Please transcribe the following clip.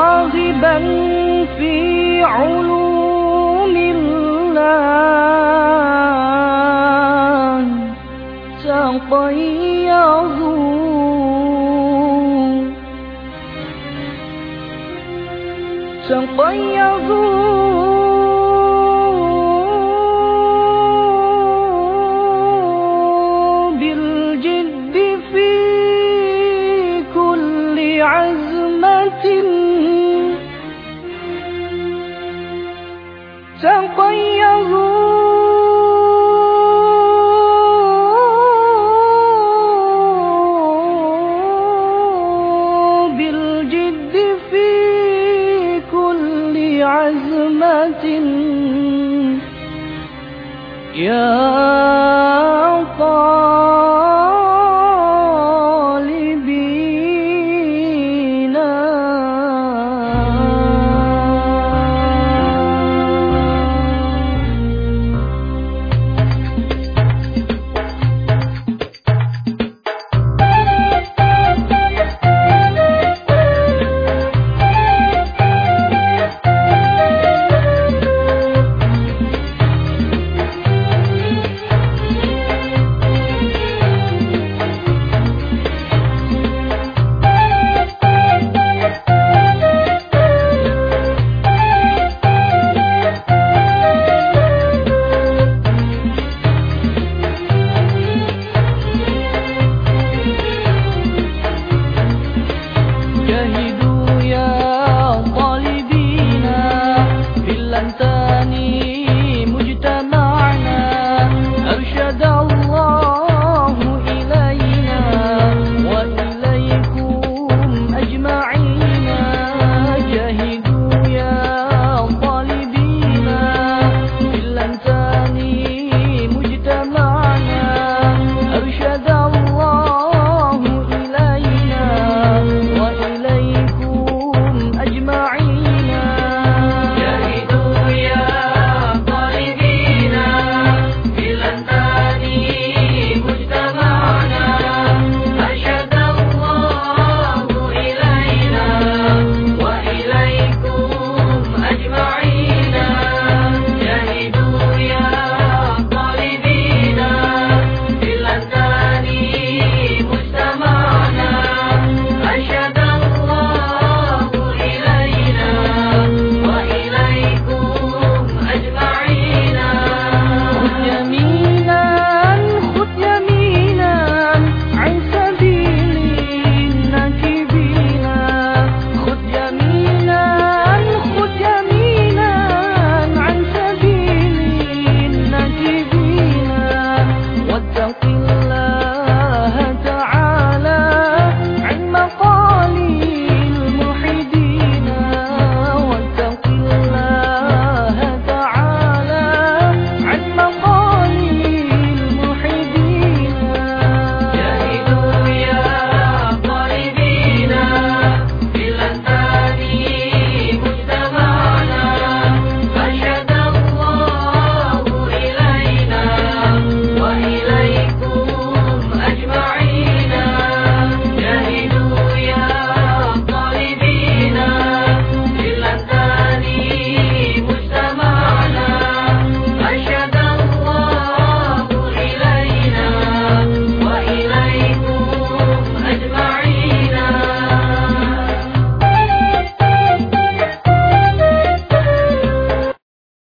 طالبا في علوم الله. تقيضوا تقيضوا بالجد في كل عزمة. تقيضوا بالجد في كل عزمة. يا